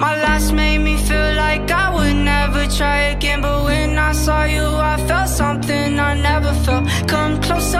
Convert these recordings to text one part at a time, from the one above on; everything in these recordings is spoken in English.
My last made me feel like I would never try again. But when I saw you, I felt something I never felt. Come closer.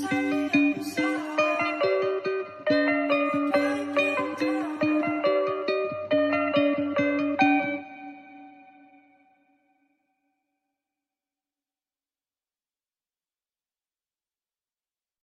Tell